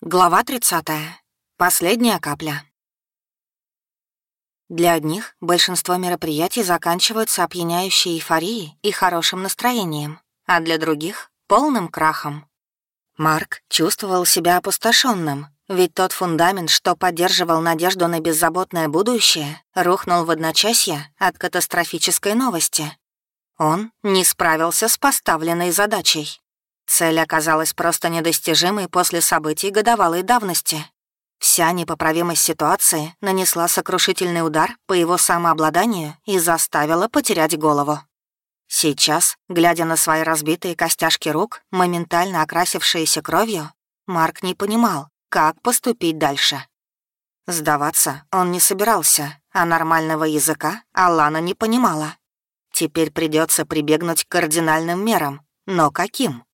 Глава 30. Последняя капля. Для одних большинство мероприятий заканчиваются опьяняющей эйфорией и хорошим настроением, а для других — полным крахом. Марк чувствовал себя опустошенным, ведь тот фундамент, что поддерживал надежду на беззаботное будущее, рухнул в одночасье от катастрофической новости. Он не справился с поставленной задачей. Цель оказалась просто недостижимой после событий годовалой давности. Вся непоправимость ситуации нанесла сокрушительный удар по его самообладанию и заставила потерять голову. Сейчас, глядя на свои разбитые костяшки рук, моментально окрасившиеся кровью, Марк не понимал, как поступить дальше. Сдаваться он не собирался, а нормального языка Алана не понимала. Теперь придется прибегнуть к кардинальным мерам, но каким?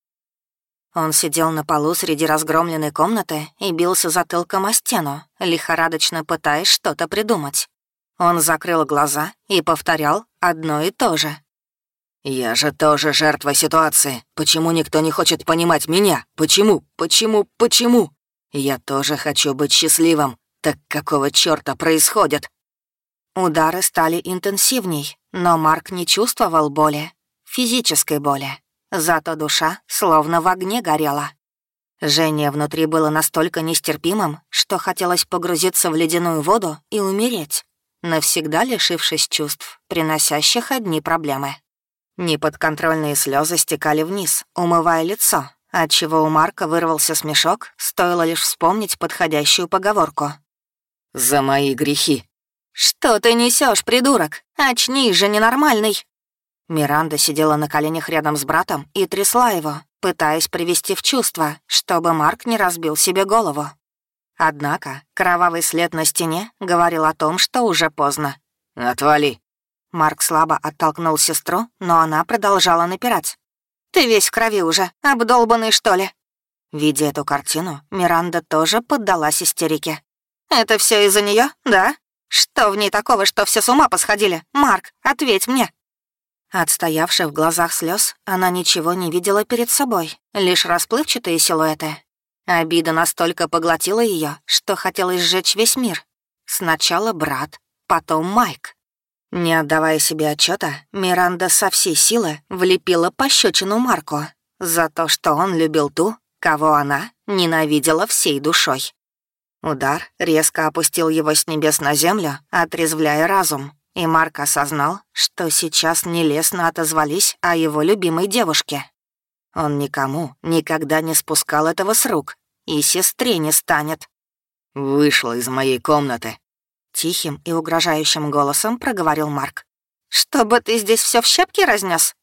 Он сидел на полу среди разгромленной комнаты и бился затылком о стену, лихорадочно пытаясь что-то придумать. Он закрыл глаза и повторял одно и то же. «Я же тоже жертва ситуации. Почему никто не хочет понимать меня? Почему? Почему? Почему? Я тоже хочу быть счастливым. Так какого чёрта происходит?» Удары стали интенсивней, но Марк не чувствовал боли, физической боли. Зато душа словно в огне горела. Жжение внутри было настолько нестерпимым, что хотелось погрузиться в ледяную воду и умереть, навсегда лишившись чувств, приносящих одни проблемы. Неподконтрольные слезы стекали вниз, умывая лицо, отчего у Марка вырвался смешок, стоило лишь вспомнить подходящую поговорку. «За мои грехи». «Что ты несешь, придурок? Очнись же, ненормальный!» Миранда сидела на коленях рядом с братом и трясла его, пытаясь привести в чувство, чтобы Марк не разбил себе голову. Однако кровавый след на стене говорил о том, что уже поздно. «Отвали!» Марк слабо оттолкнул сестру, но она продолжала напирать. «Ты весь в крови уже, обдолбанный, что ли?» Видя эту картину, Миранда тоже поддалась истерике. «Это все из-за нее, да? Что в ней такого, что все с ума посходили? Марк, ответь мне!» От стоявших в глазах слез она ничего не видела перед собой, лишь расплывчатые силуэты. Обида настолько поглотила ее, что хотелось сжечь весь мир. Сначала брат, потом Майк. Не отдавая себе отчета, Миранда со всей силы влепила пощечину Марку за то, что он любил ту, кого она ненавидела всей душой. Удар резко опустил его с небес на землю, отрезвляя разум. И Марк осознал, что сейчас нелестно отозвались о его любимой девушке. Он никому никогда не спускал этого с рук, и сестре не станет. «Вышла из моей комнаты», — тихим и угрожающим голосом проговорил Марк. «Чтобы ты здесь все в щепки разнес?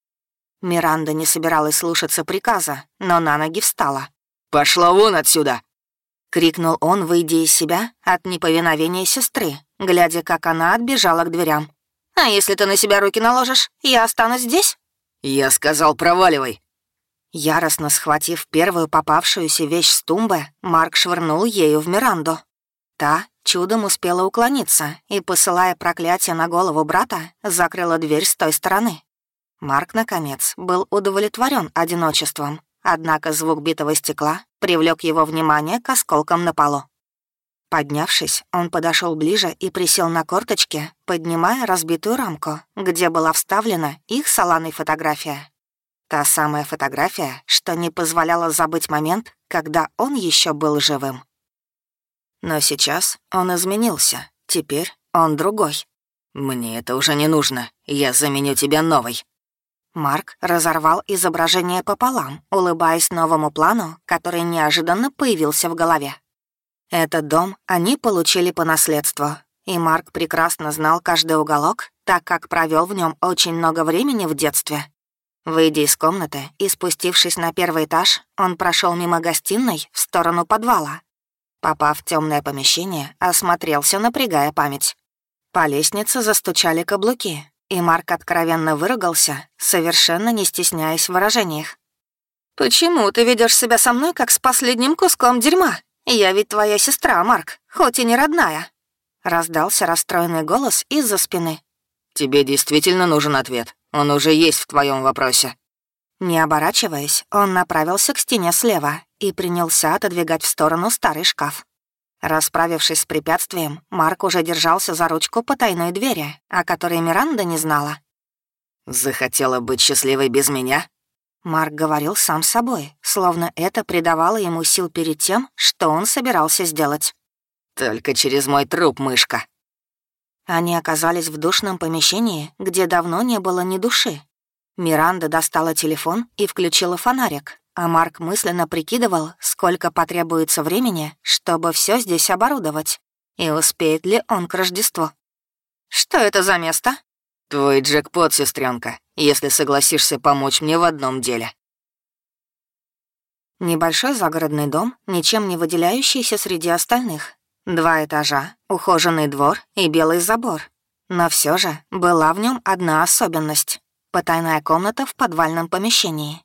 Миранда не собиралась слушаться приказа, но на ноги встала. «Пошла вон отсюда!» — крикнул он, выйдя из себя от неповиновения сестры, глядя, как она отбежала к дверям. «А если ты на себя руки наложишь, я останусь здесь?» «Я сказал, проваливай!» Яростно схватив первую попавшуюся вещь с тумбы, Марк швырнул ею в Миранду. Та чудом успела уклониться и, посылая проклятие на голову брата, закрыла дверь с той стороны. Марк, наконец, был удовлетворен одиночеством Однако звук битого стекла привлек его внимание к осколкам на полу. Поднявшись, он подошел ближе и присел на корточки, поднимая разбитую рамку, где была вставлена их с Аланой фотография. Та самая фотография, что не позволяла забыть момент, когда он еще был живым. Но сейчас он изменился. Теперь он другой. «Мне это уже не нужно. Я заменю тебя новой», Марк разорвал изображение пополам, улыбаясь новому плану, который неожиданно появился в голове. Этот дом они получили по наследству, и Марк прекрасно знал каждый уголок, так как провел в нем очень много времени в детстве. Выйдя из комнаты и спустившись на первый этаж, он прошел мимо гостиной в сторону подвала. Попав в темное помещение, осмотрелся, напрягая память. По лестнице застучали каблуки, и Марк откровенно выругался, совершенно не стесняясь в выражениях. «Почему ты ведешь себя со мной, как с последним куском дерьма? Я ведь твоя сестра, Марк, хоть и не родная». Раздался расстроенный голос из-за спины. «Тебе действительно нужен ответ. Он уже есть в твоем вопросе». Не оборачиваясь, он направился к стене слева и принялся отодвигать в сторону старый шкаф. Расправившись с препятствием, Марк уже держался за ручку потайной двери, о которой Миранда не знала. «Захотела быть счастливой без меня?» Марк говорил сам собой, словно это придавало ему сил перед тем, что он собирался сделать. «Только через мой труп, мышка». Они оказались в душном помещении, где давно не было ни души. Миранда достала телефон и включила фонарик, а Марк мысленно прикидывал, сколько потребуется времени, чтобы все здесь оборудовать, и успеет ли он к Рождеству. «Что это за место?» «Твой джекпот, сестренка, если согласишься помочь мне в одном деле». Небольшой загородный дом, ничем не выделяющийся среди остальных. Два этажа, ухоженный двор и белый забор. Но все же была в нем одна особенность — потайная комната в подвальном помещении.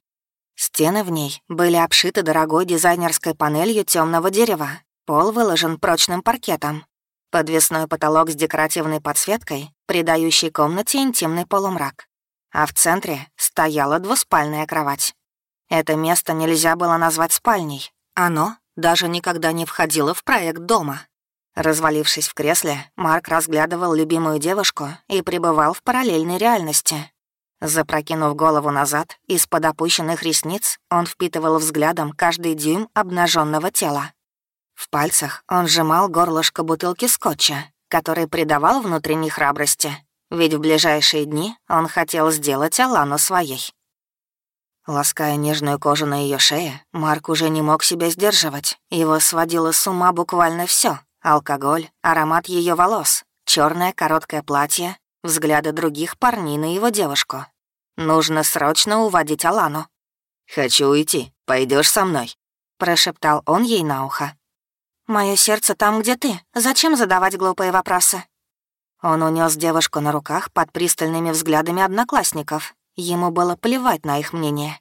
Стены в ней были обшиты дорогой дизайнерской панелью темного дерева, пол выложен прочным паркетом. Подвесной потолок с декоративной подсветкой, придающий комнате интимный полумрак. А в центре стояла двуспальная кровать. Это место нельзя было назвать спальней. Оно даже никогда не входило в проект дома. Развалившись в кресле, Марк разглядывал любимую девушку и пребывал в параллельной реальности. Запрокинув голову назад, из-под опущенных ресниц он впитывал взглядом каждый дюйм обнаженного тела. В пальцах он сжимал горлышко бутылки скотча, который придавал внутренней храбрости, ведь в ближайшие дни он хотел сделать Алану своей. Лаская нежную кожу на ее шее, Марк уже не мог себя сдерживать. Его сводило с ума буквально все: алкоголь, аромат ее волос, черное короткое платье, взгляды других парней на его девушку. Нужно срочно уводить Алану. «Хочу уйти. Пойдешь со мной?» — прошептал он ей на ухо. Мое сердце там, где ты. Зачем задавать глупые вопросы?» Он унес девушку на руках под пристальными взглядами одноклассников. Ему было плевать на их мнение.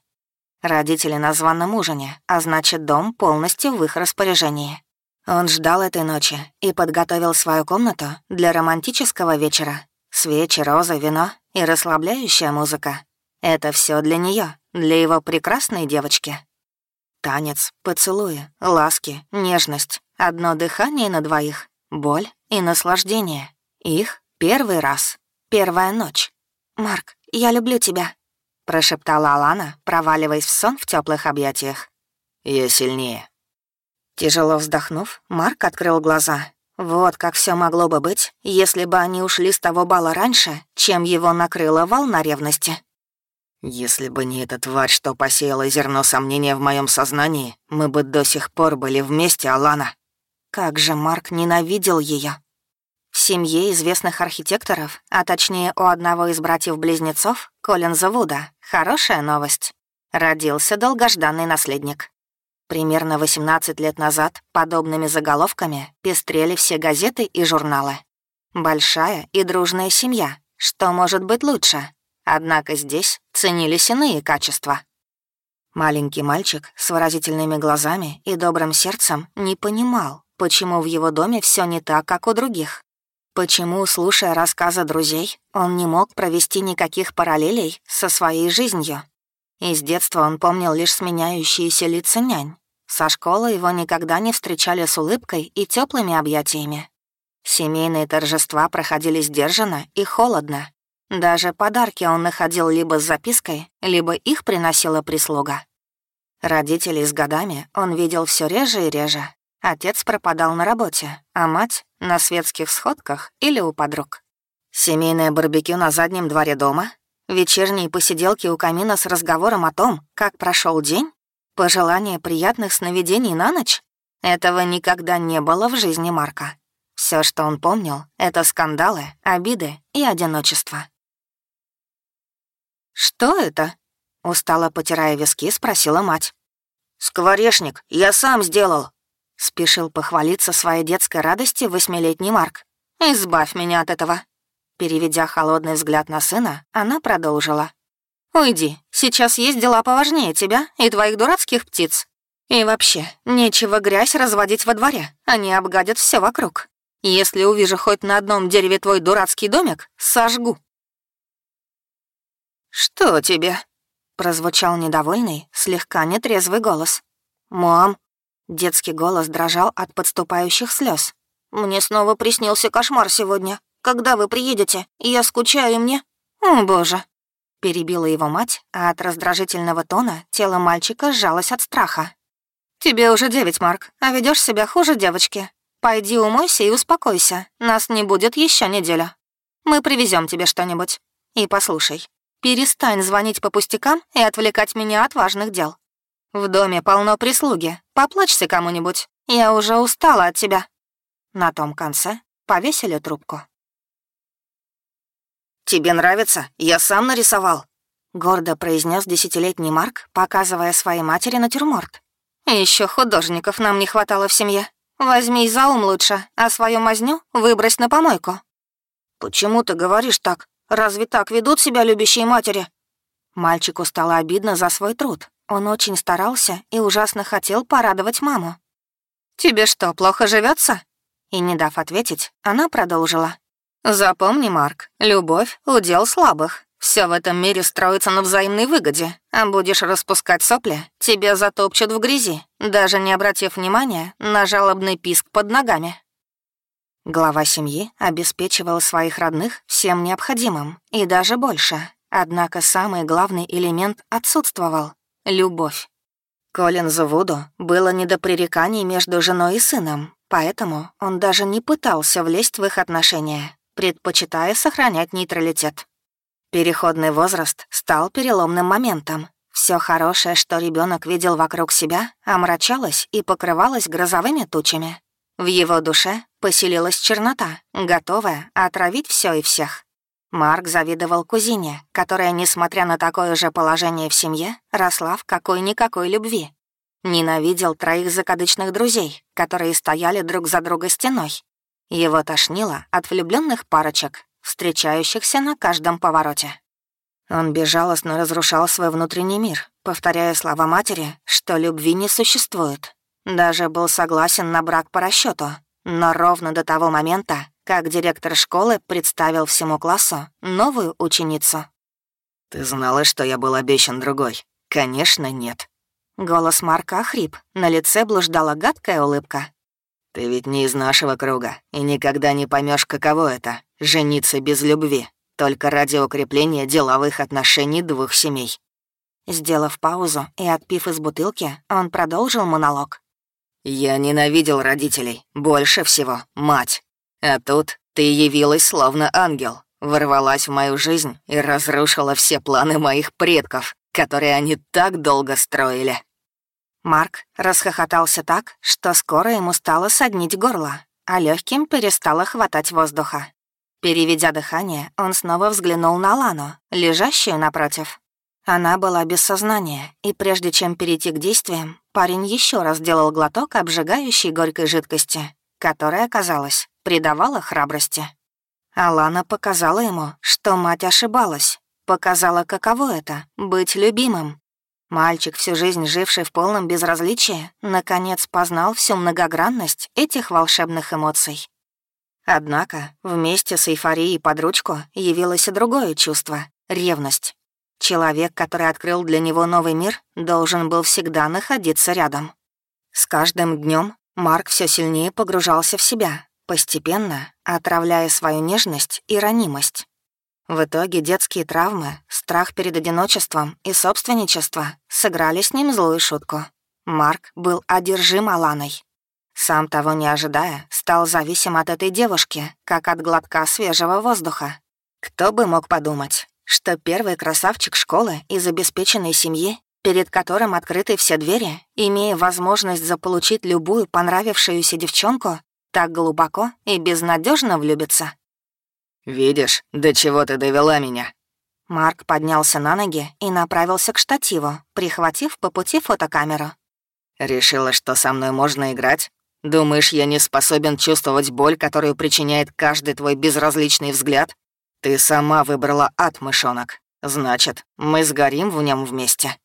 Родители на званом ужине, а значит, дом полностью в их распоряжении. Он ждал этой ночи и подготовил свою комнату для романтического вечера, Свечи, розы, вино и расслабляющая музыка. Это все для нее, для его прекрасной девочки. Танец, поцелуи, ласки, нежность, одно дыхание на двоих, боль и наслаждение. Их первый раз, первая ночь. «Марк, я люблю тебя», — прошептала Алана, проваливаясь в сон в теплых объятиях. «Я сильнее». Тяжело вздохнув, Марк открыл глаза вот как все могло бы быть, если бы они ушли с того бала раньше, чем его накрыла волна ревности. Если бы не эта тварь, что посеяла зерно сомнения в моем сознании, мы бы до сих пор были вместе, Алана. Как же Марк ненавидел ее. Семье известных архитекторов, а точнее у одного из братьев-близнецов, Коллинза Вуда, хорошая новость. Родился долгожданный наследник. Примерно 18 лет назад подобными заголовками пестрели все газеты и журналы. Большая и дружная семья. Что может быть лучше? Однако здесь ценились иные качества. Маленький мальчик с выразительными глазами и добрым сердцем не понимал, почему в его доме все не так, как у других. Почему, слушая рассказы друзей, он не мог провести никаких параллелей со своей жизнью. Из детства он помнил лишь сменяющиеся лица нянь. Со школы его никогда не встречали с улыбкой и теплыми объятиями. Семейные торжества проходили сдержанно и холодно. Даже подарки он находил либо с запиской, либо их приносила прислуга. Родителей с годами он видел все реже и реже. Отец пропадал на работе, а мать — на светских сходках или у подруг. Семейное барбекю на заднем дворе дома Вечерние посиделки у камина с разговором о том, как прошел день? Пожелание приятных сновидений на ночь? Этого никогда не было в жизни Марка. Все, что он помнил, — это скандалы, обиды и одиночество. «Что это?» — устало потирая виски, спросила мать. «Скворечник, я сам сделал!» — спешил похвалиться своей детской радости восьмилетний Марк. «Избавь меня от этого!» Переведя холодный взгляд на сына, она продолжила. «Уйди, сейчас есть дела поважнее тебя и твоих дурацких птиц. И вообще, нечего грязь разводить во дворе, они обгадят все вокруг. Если увижу хоть на одном дереве твой дурацкий домик, сожгу». «Что тебе?» — прозвучал недовольный, слегка нетрезвый голос. «Мам!» Детский голос дрожал от подступающих слез. «Мне снова приснился кошмар сегодня. Когда вы приедете? Я скучаю, мне...» «О, боже!» Перебила его мать, а от раздражительного тона тело мальчика сжалось от страха. «Тебе уже девять, Марк, а ведешь себя хуже девочки. Пойди умойся и успокойся. Нас не будет еще неделю. Мы привезем тебе что-нибудь. И послушай, перестань звонить по пустякам и отвлекать меня от важных дел. В доме полно прислуги. Поплачься кому-нибудь. Я уже устала от тебя». На том конце повесили трубку. «Тебе нравится? Я сам нарисовал», — гордо произнес десятилетний Марк, показывая своей матери натюрморт. Еще художников нам не хватало в семье. Возьми за ум лучше, а свою мазню выбрось на помойку». «Почему ты говоришь так? Разве так ведут себя любящие матери?» Мальчику стало обидно за свой труд. Он очень старался и ужасно хотел порадовать маму. «Тебе что, плохо живется? И, не дав ответить, она продолжила. «Запомни, Марк, любовь — удел слабых. Все в этом мире строится на взаимной выгоде, а будешь распускать сопли, тебя затопчут в грязи, даже не обратив внимания на жалобный писк под ногами». Глава семьи обеспечивал своих родных всем необходимым, и даже больше. Однако самый главный элемент отсутствовал — любовь. Коллинзу Вуду было не до пререканий между женой и сыном, поэтому он даже не пытался влезть в их отношения, предпочитая сохранять нейтралитет. Переходный возраст стал переломным моментом. Все хорошее, что ребенок видел вокруг себя, омрачалось и покрывалось грозовыми тучами. В его душе поселилась чернота, готовая отравить все и всех. Марк завидовал кузине, которая, несмотря на такое же положение в семье, росла в какой-никакой любви. Ненавидел троих закадычных друзей, которые стояли друг за друга стеной. Его тошнило от влюбленных парочек, встречающихся на каждом повороте. Он безжалостно разрушал свой внутренний мир, повторяя слова матери, что любви не существует. Даже был согласен на брак по расчету, но ровно до того момента, как директор школы представил всему классу новую ученицу. «Ты знала, что я был обещан другой?» «Конечно, нет». Голос Марка охрип, на лице блуждала гадкая улыбка. «Ты ведь не из нашего круга и никогда не поймешь, каково это — жениться без любви, только ради укрепления деловых отношений двух семей». Сделав паузу и отпив из бутылки, он продолжил монолог. «Я ненавидел родителей, больше всего — мать. А тут ты явилась словно ангел, ворвалась в мою жизнь и разрушила все планы моих предков, которые они так долго строили». Марк расхохотался так, что скоро ему стало соднить горло, а легким перестало хватать воздуха. Переведя дыхание, он снова взглянул на Лану, лежащую напротив. Она была без сознания, и прежде чем перейти к действиям, парень еще раз сделал глоток обжигающей горькой жидкости, которая, казалось, придавала храбрости. Алана показала ему, что мать ошибалась, показала, каково это — быть любимым, Мальчик, всю жизнь живший в полном безразличии, наконец познал всю многогранность этих волшебных эмоций. Однако вместе с эйфорией под ручку явилось и другое чувство — ревность. Человек, который открыл для него новый мир, должен был всегда находиться рядом. С каждым днем Марк все сильнее погружался в себя, постепенно отравляя свою нежность и ранимость. В итоге детские травмы, страх перед одиночеством и собственничество сыграли с ним злую шутку. Марк был одержим Аланой. Сам того не ожидая, стал зависим от этой девушки, как от глотка свежего воздуха. Кто бы мог подумать, что первый красавчик школы из обеспеченной семьи, перед которым открыты все двери, имея возможность заполучить любую понравившуюся девчонку, так глубоко и безнадежно влюбится. «Видишь, до чего ты довела меня?» Марк поднялся на ноги и направился к штативу, прихватив по пути фотокамеру. «Решила, что со мной можно играть? Думаешь, я не способен чувствовать боль, которую причиняет каждый твой безразличный взгляд? Ты сама выбрала ад, мышонок. Значит, мы сгорим в нем вместе».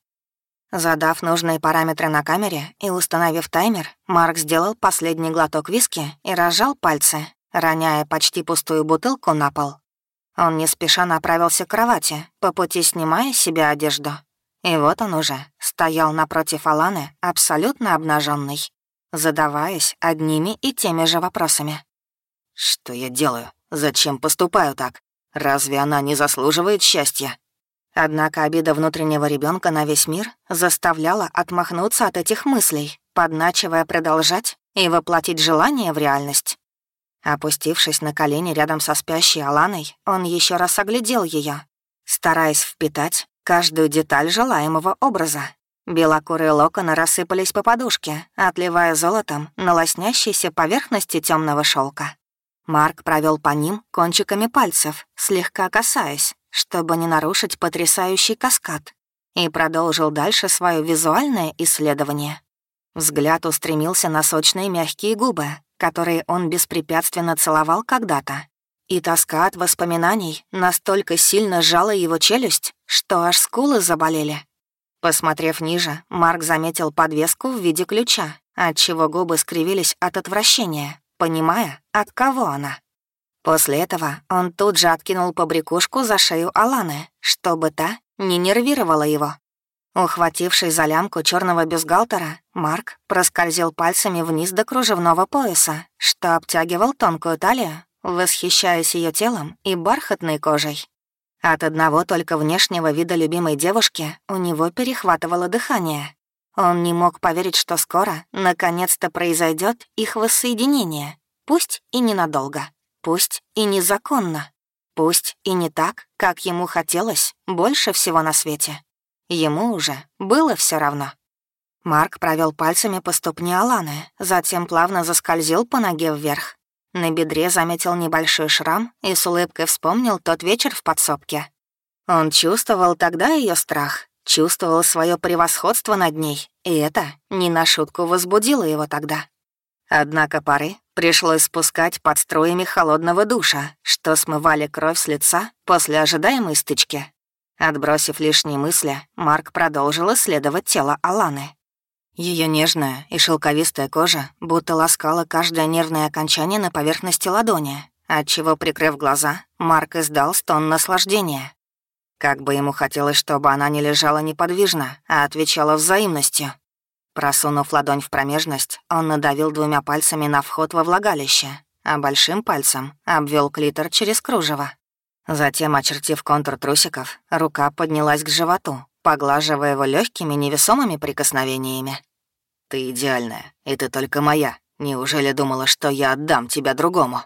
Задав нужные параметры на камере и установив таймер, Марк сделал последний глоток виски и разжал пальцы, роняя почти пустую бутылку на пол. Он не спеша направился к кровати, по пути снимая с себя одежду. И вот он уже стоял напротив Аланы, абсолютно обнаженный, задаваясь одними и теми же вопросами. «Что я делаю? Зачем поступаю так? Разве она не заслуживает счастья?» Однако обида внутреннего ребенка на весь мир заставляла отмахнуться от этих мыслей, подначивая продолжать и воплотить желание в реальность. Опустившись на колени рядом со спящей Аланой, он еще раз оглядел ее, стараясь впитать каждую деталь желаемого образа. Белокурые локоны рассыпались по подушке, отливая золотом на лоснящейся поверхности темного шелка. Марк провел по ним кончиками пальцев, слегка касаясь, чтобы не нарушить потрясающий каскад, и продолжил дальше свое визуальное исследование. Взгляд устремился на сочные мягкие губы, которые он беспрепятственно целовал когда-то. И тоска от воспоминаний настолько сильно сжала его челюсть, что аж скулы заболели. Посмотрев ниже, Марк заметил подвеску в виде ключа, отчего губы скривились от отвращения, понимая, от кого она. После этого он тут же откинул побрякушку за шею Аланы, чтобы та не нервировала его. Ухватившись за лямку черного бюстгальтера, Марк проскользил пальцами вниз до кружевного пояса, что обтягивал тонкую талию, восхищаясь ее телом и бархатной кожей. От одного только внешнего вида любимой девушки у него перехватывало дыхание. Он не мог поверить, что скоро, наконец-то, произойдет их воссоединение, пусть и ненадолго. Пусть и незаконно. Пусть и не так, как ему хотелось больше всего на свете. Ему уже было все равно. Марк провел пальцами по ступне Аланы, затем плавно заскользил по ноге вверх. На бедре заметил небольшой шрам и с улыбкой вспомнил тот вечер в подсобке. Он чувствовал тогда ее страх, чувствовал свое превосходство над ней, и это не на шутку возбудило его тогда. Однако пары пришлось спускать под струями холодного душа, что смывали кровь с лица после ожидаемой стычки. Отбросив лишние мысли, Марк продолжил исследовать тело Аланы. Ее нежная и шелковистая кожа будто ласкала каждое нервное окончание на поверхности ладони, отчего, прикрыв глаза, Марк издал стон наслаждения. Как бы ему хотелось, чтобы она не лежала неподвижно, а отвечала взаимностью. Просунув ладонь в промежность, он надавил двумя пальцами на вход во влагалище, а большим пальцем обвел клитор через кружево. Затем, очертив контур трусиков, рука поднялась к животу, поглаживая его легкими невесомыми прикосновениями. «Ты идеальная, и ты только моя. Неужели думала, что я отдам тебя другому?»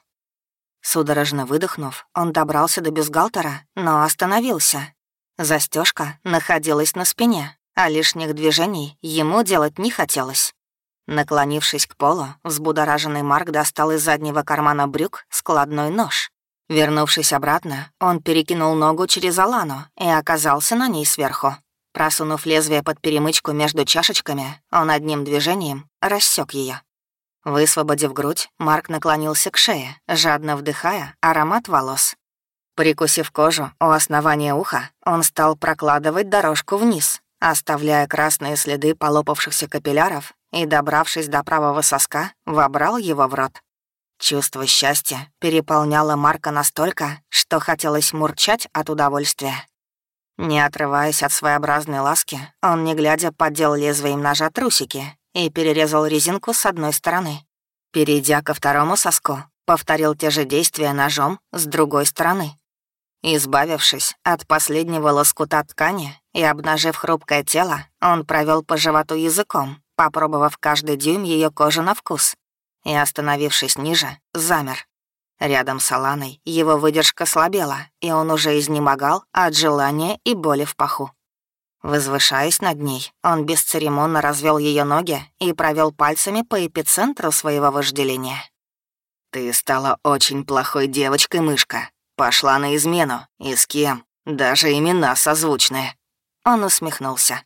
Судорожно выдохнув, он добрался до бюстгальтера, но остановился. Застежка находилась на спине, а лишних движений ему делать не хотелось. Наклонившись к полу, взбудораженный Марк достал из заднего кармана брюк складной нож. Вернувшись обратно, он перекинул ногу через Алану и оказался на ней сверху. Просунув лезвие под перемычку между чашечками, он одним движением рассек ее. Высвободив грудь, Марк наклонился к шее, жадно вдыхая аромат волос. Прикусив кожу у основания уха, он стал прокладывать дорожку вниз, оставляя красные следы полопавшихся капилляров и, добравшись до правого соска, вобрал его в рот. Чувство счастья переполняло Марка настолько, что хотелось мурчать от удовольствия. Не отрываясь от своеобразной ласки, он, не глядя, поддел лезвием ножа трусики и перерезал резинку с одной стороны. Перейдя ко второму соску, повторил те же действия ножом с другой стороны. Избавившись от последнего лоскута ткани и обнажив хрупкое тело, он провел по животу языком, попробовав каждый дюйм ее кожи на вкус, и, остановившись ниже, замер. Рядом с Аланой его выдержка слабела, и он уже изнемогал от желания и боли в паху. Возвышаясь над ней, он бесцеремонно развел ее ноги и провел пальцами по эпицентру своего вожделения. «Ты стала очень плохой девочкой, мышка», Пошла на измену. И с кем? Даже имена созвучные. Он усмехнулся.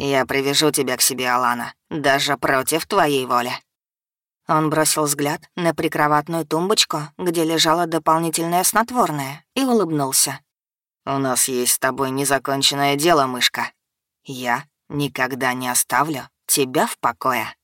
«Я привяжу тебя к себе, Алана, даже против твоей воли». Он бросил взгляд на прикроватную тумбочку, где лежало дополнительное снотворное, и улыбнулся. «У нас есть с тобой незаконченное дело, мышка. Я никогда не оставлю тебя в покое».